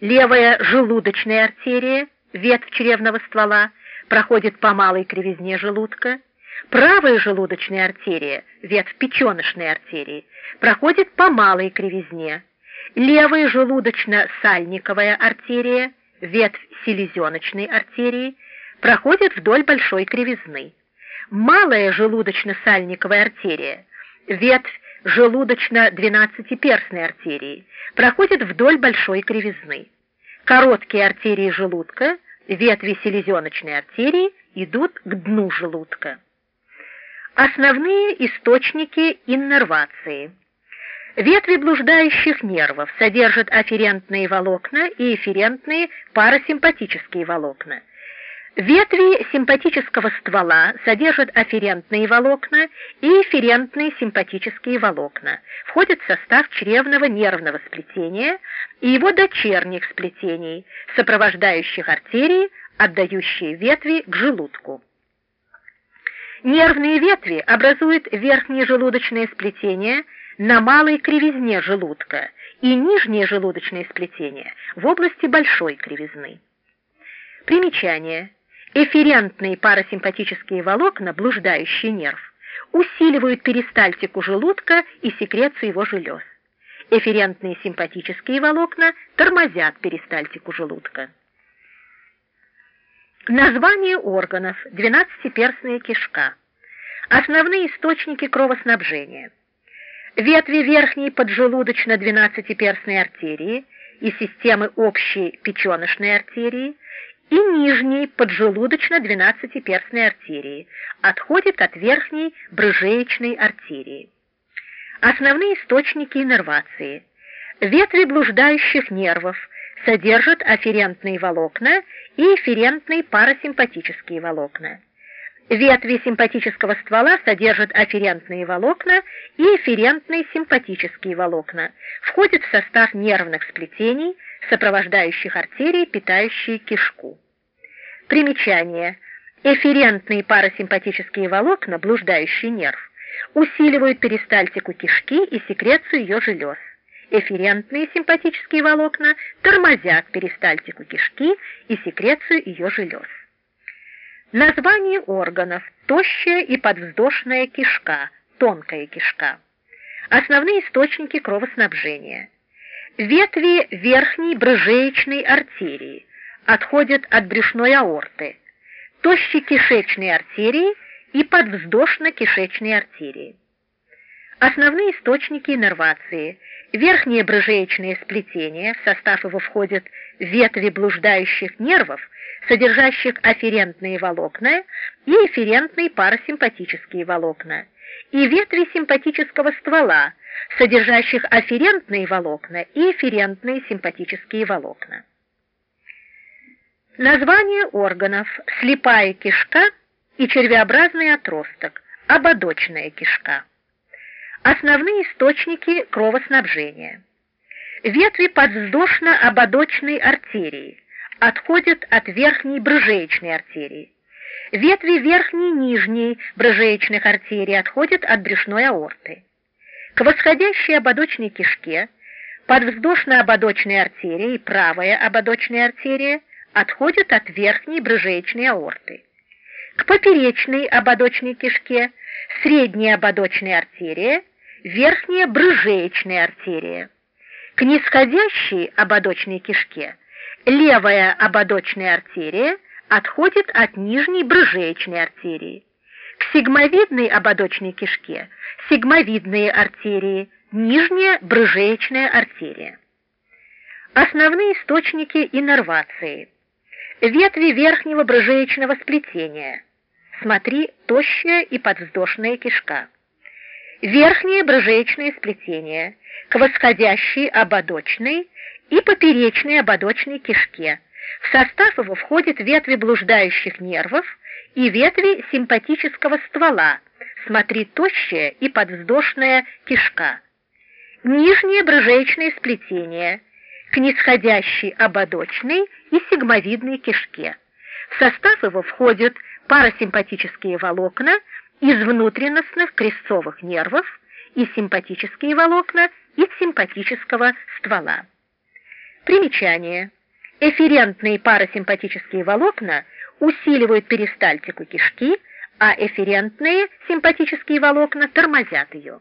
Левая желудочная артерия, ветвь чревного ствола, проходит по малой кривизне желудка. Правая желудочная артерия, ветвь печеночной артерии, проходит по малой кривизне. Левая желудочно-сальниковая артерия, ветвь селезеночной артерии, проходит вдоль большой кривизны. Малая желудочно-сальниковая артерия, ветвь желудочно-двенадцатиперстной артерии, проходит вдоль большой кривизны. Короткие артерии желудка, ветви селезеночной артерии, идут к дну желудка. Основные источники иннервации. Ветви блуждающих нервов содержат афферентные волокна и эфферентные парасимпатические волокна. Ветви симпатического ствола содержат афферентные волокна и эфферентные симпатические волокна, входят в состав чревного нервного сплетения и его дочерних сплетений, сопровождающих артерии, отдающие ветви к желудку. Нервные ветви образуют верхнее желудочное сплетение на малой кривизне желудка и нижнее желудочное сплетение в области большой кривизны. Примечание. Эферентные парасимпатические волокна, блуждающий нерв, усиливают перистальтику желудка и секрецию его желез. Эферентные симпатические волокна тормозят перистальтику желудка. Название органов. Двенадцатиперстная кишка. Основные источники кровоснабжения. Ветви верхней поджелудочно-двенадцатиперстной артерии и системы общей печеночной артерии – и нижней поджелудочно-двенадцатиперстной артерии, отходит от верхней брыжеечной артерии. Основные источники иннервации. Ветви блуждающих нервов содержат афферентные волокна и эфферентные парасимпатические волокна. Ветви симпатического ствола содержат афферентные волокна и эфферентные симпатические волокна, входят в состав нервных сплетений, сопровождающих артерии, питающие кишку. Примечание. Эфферентные парасимпатические волокна, блуждающий нерв, усиливают перистальтику кишки и секрецию ее желез. Эфферентные симпатические волокна тормозят перистальтику кишки и секрецию ее желез. Название органов – тощая и подвздошная кишка, тонкая кишка. Основные источники кровоснабжения. Ветви верхней брыжеечной артерии отходят от брюшной аорты, тощекишечной артерии и подвздошно-кишечной артерии. Основные источники иннервации. Верхнее брыжеечное сплетение, в состав его входят ветви блуждающих нервов, содержащих афферентные волокна и эфферентные парасимпатические волокна, и ветви симпатического ствола, содержащих афферентные волокна и эфферентные симпатические волокна. Название органов – слепая кишка и червеобразный отросток, ободочная кишка. Основные источники кровоснабжения. Ветви подвздошно-ободочной артерии отходят от верхней брыжеечной артерии. Ветви верхней и нижней брыжеечных артерий отходят от брюшной аорты. К восходящей ободочной кишке подвздошно-ободочная артерия и правая ободочная артерия отходят от верхней брыжеечной аорты. К поперечной ободочной кишке средняя ободочная артерия – верхняя брыжеечная артерия. К нисходящей ободочной кишке левая ободочная артерия отходит от нижней брыжеечной артерии. К сигмовидной ободочной кишке сигмовидные артерии, нижняя брыжеечная артерия. Основные источники иннервации. Ветви верхнего брыжеечного сплетения. Смотри, тощая и подвздошная кишка верхнее брыжеечное сплетение к восходящей ободочной и поперечной ободочной кишке. В состав его входят ветви блуждающих нервов и ветви симпатического ствола, смотри тощая и подвздошная кишка. Нижнее брыжеечное сплетение к нисходящей ободочной и сигмовидной кишке. В состав его входят парасимпатические волокна, из внутренностных крестцовых нервов и симпатические волокна из симпатического ствола. Примечание. Эферентные парасимпатические волокна усиливают перистальтику кишки, а эферентные симпатические волокна тормозят ее.